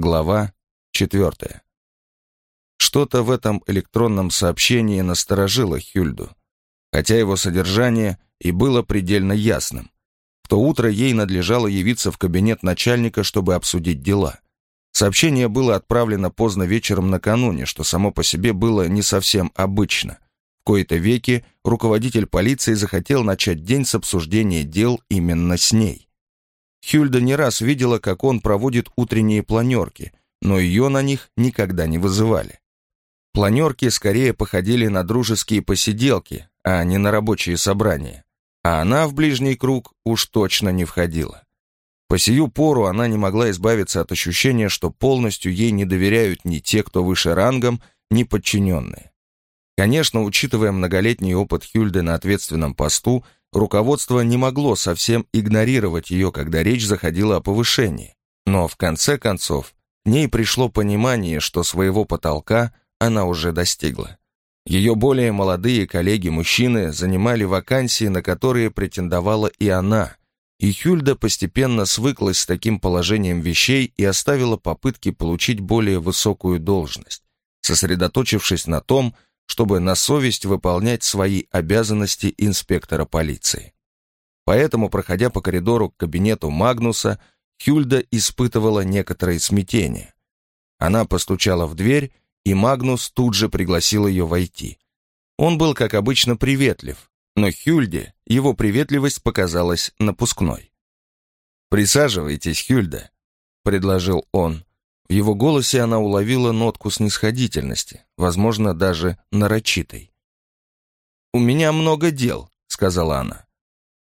Глава четвертая. Что-то в этом электронном сообщении насторожило Хюльду, хотя его содержание и было предельно ясным. В то утро ей надлежало явиться в кабинет начальника, чтобы обсудить дела. Сообщение было отправлено поздно вечером накануне, что само по себе было не совсем обычно. В кои-то веки руководитель полиции захотел начать день с обсуждения дел именно с ней. Хюльда не раз видела, как он проводит утренние планерки, но ее на них никогда не вызывали. Планерки скорее походили на дружеские посиделки, а не на рабочие собрания. А она в ближний круг уж точно не входила. По сию пору она не могла избавиться от ощущения, что полностью ей не доверяют ни те, кто выше рангом, ни подчиненные. Конечно, учитывая многолетний опыт Хюльды на ответственном посту, руководство не могло совсем игнорировать ее, когда речь заходила о повышении. Но в конце концов, к ней пришло понимание, что своего потолка она уже достигла. Ее более молодые коллеги-мужчины занимали вакансии, на которые претендовала и она, и Хюльда постепенно свыклась с таким положением вещей и оставила попытки получить более высокую должность, сосредоточившись на том, чтобы на совесть выполнять свои обязанности инспектора полиции. Поэтому, проходя по коридору к кабинету Магнуса, Хюльда испытывала некоторое смятение. Она постучала в дверь, и Магнус тут же пригласил ее войти. Он был, как обычно, приветлив, но Хюльде его приветливость показалась напускной. «Присаживайтесь, Хюльда», — предложил он. В его голосе она уловила нотку снисходительности, возможно, даже нарочитой. «У меня много дел», — сказала она.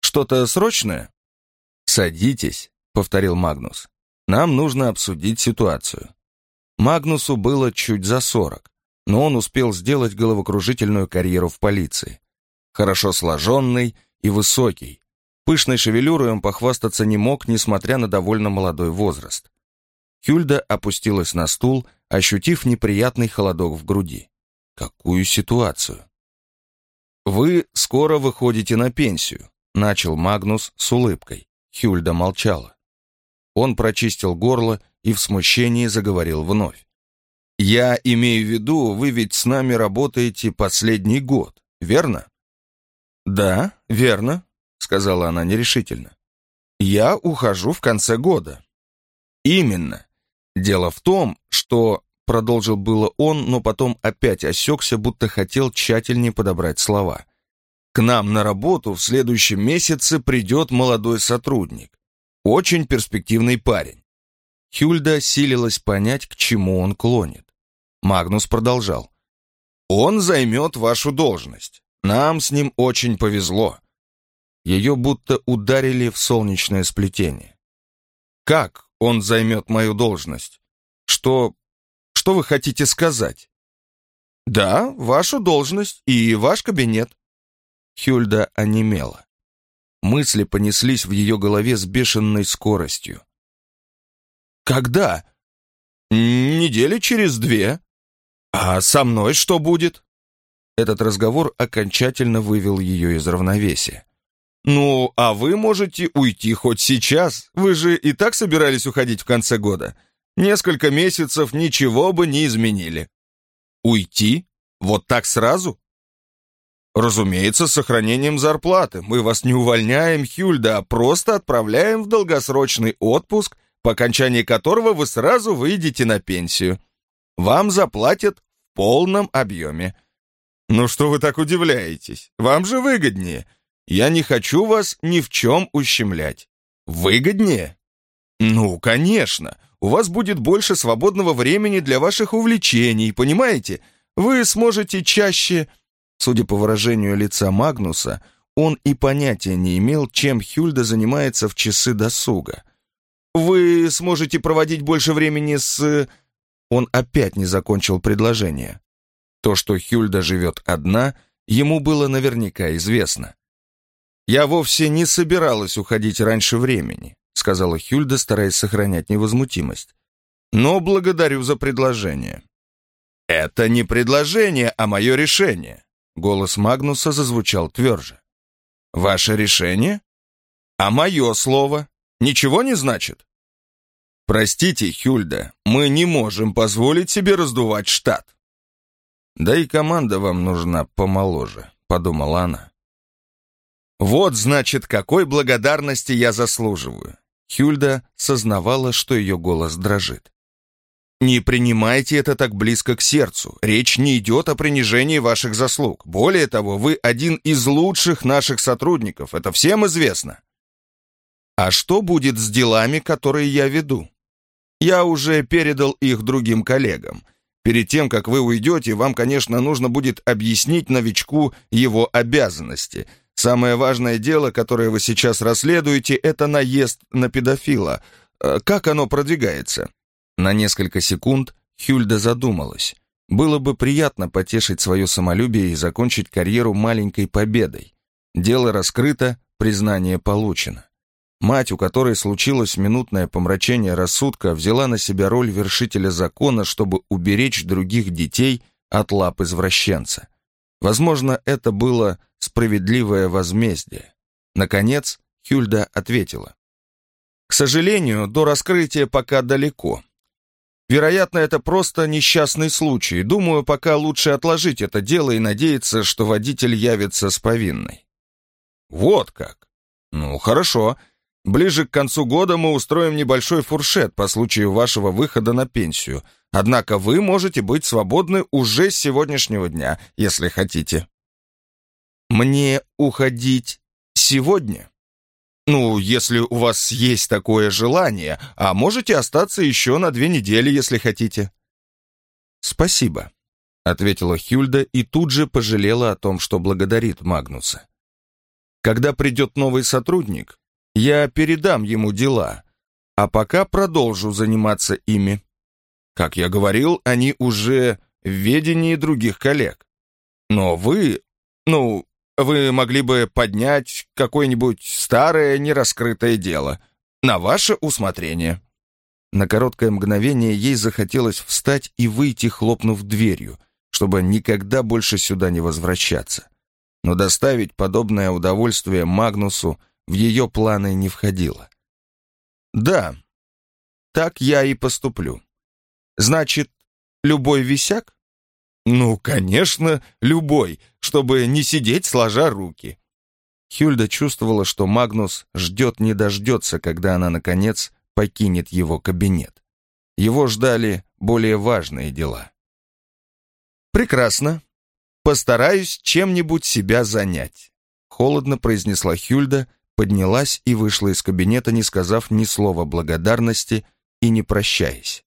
«Что-то срочное?» «Садитесь», — повторил Магнус. «Нам нужно обсудить ситуацию». Магнусу было чуть за сорок, но он успел сделать головокружительную карьеру в полиции. Хорошо сложенный и высокий. Пышной шевелюрой он похвастаться не мог, несмотря на довольно молодой возраст. Хюльда опустилась на стул, ощутив неприятный холодок в груди. Какую ситуацию? «Вы скоро выходите на пенсию», — начал Магнус с улыбкой. Хюльда молчала. Он прочистил горло и в смущении заговорил вновь. «Я имею в виду, вы ведь с нами работаете последний год, верно?» «Да, верно», — сказала она нерешительно. «Я ухожу в конце года». «Именно. Дело в том, что продолжил было он, но потом опять осекся, будто хотел тщательнее подобрать слова. К нам на работу в следующем месяце придет молодой сотрудник. Очень перспективный парень. Хюльда силилась понять, к чему он клонит. Магнус продолжал. «Он займет вашу должность. Нам с ним очень повезло». Ее будто ударили в солнечное сплетение. «Как он займет мою должность. Что... что вы хотите сказать? Да, вашу должность и ваш кабинет. Хюльда онемела. Мысли понеслись в ее голове с бешеной скоростью. Когда? Недели через две. А со мной что будет? Этот разговор окончательно вывел ее из равновесия. «Ну, а вы можете уйти хоть сейчас. Вы же и так собирались уходить в конце года. Несколько месяцев ничего бы не изменили». «Уйти? Вот так сразу?» «Разумеется, с сохранением зарплаты. Мы вас не увольняем, Хюльда, а просто отправляем в долгосрочный отпуск, по окончании которого вы сразу выйдете на пенсию. Вам заплатят в полном объеме». «Ну что вы так удивляетесь? Вам же выгоднее». Я не хочу вас ни в чем ущемлять. Выгоднее? Ну, конечно. У вас будет больше свободного времени для ваших увлечений, понимаете? Вы сможете чаще... Судя по выражению лица Магнуса, он и понятия не имел, чем Хюльда занимается в часы досуга. Вы сможете проводить больше времени с... Он опять не закончил предложение. То, что Хюльда живет одна, ему было наверняка известно. «Я вовсе не собиралась уходить раньше времени», сказала Хюльда, стараясь сохранять невозмутимость. «Но благодарю за предложение». «Это не предложение, а мое решение», голос Магнуса зазвучал тверже. «Ваше решение? А мое слово? Ничего не значит?» Простите, Хюльда, мы не можем позволить себе раздувать штат. Да и команда вам нужна помоложе, подумала она. Вот, значит, какой благодарности я заслуживаю. Хюльда сознавала, что ее голос дрожит. Не принимайте это так близко к сердцу. Речь не идет о принижении ваших заслуг. Более того, вы один из лучших наших сотрудников. Это всем известно. А что будет с делами, которые я веду? Я уже передал их другим коллегам. Перед тем, как вы уйдете, вам, конечно, нужно будет объяснить новичку его обязанности. Самое важное дело, которое вы сейчас расследуете, это наезд на педофила. Э, как оно продвигается? На несколько секунд Хюльда задумалась. Было бы приятно потешить свое самолюбие и закончить карьеру маленькой победой. Дело раскрыто, признание получено. Мать, у которой случилось минутное помрачение рассудка, взяла на себя роль вершителя закона, чтобы уберечь других детей от лап извращенца. Возможно, это было справедливое возмездие. Наконец, Хюльда ответила. «К сожалению, до раскрытия пока далеко. Вероятно, это просто несчастный случай. Думаю, пока лучше отложить это дело и надеяться, что водитель явится с повинной». «Вот как? Ну, хорошо. Ближе к концу года мы устроим небольшой фуршет по случаю вашего выхода на пенсию. Однако вы можете быть свободны уже с сегодняшнего дня, если хотите. Мне уходить сегодня? Ну, если у вас есть такое желание, а можете остаться еще на две недели, если хотите. Спасибо, ответила Хюльда и тут же пожалела о том, что благодарит Магнуса. Когда придет новый сотрудник, я передам ему дела, а пока продолжу заниматься ими. Как я говорил, они уже в ведении других коллег. Но вы, ну, вы могли бы поднять какое-нибудь старое нераскрытое дело на ваше усмотрение». На короткое мгновение ей захотелось встать и выйти, хлопнув дверью, чтобы никогда больше сюда не возвращаться. Но доставить подобное удовольствие Магнусу – в ее планы не входило. «Да, так я и поступлю. Значит, любой висяк?» «Ну, конечно, любой, чтобы не сидеть сложа руки». Хюльда чувствовала, что Магнус ждет не дождется, когда она, наконец, покинет его кабинет. Его ждали более важные дела. «Прекрасно. Постараюсь чем-нибудь себя занять», — холодно произнесла Хюльда, поднялась и вышла из кабинета, не сказав ни слова благодарности и не прощаясь.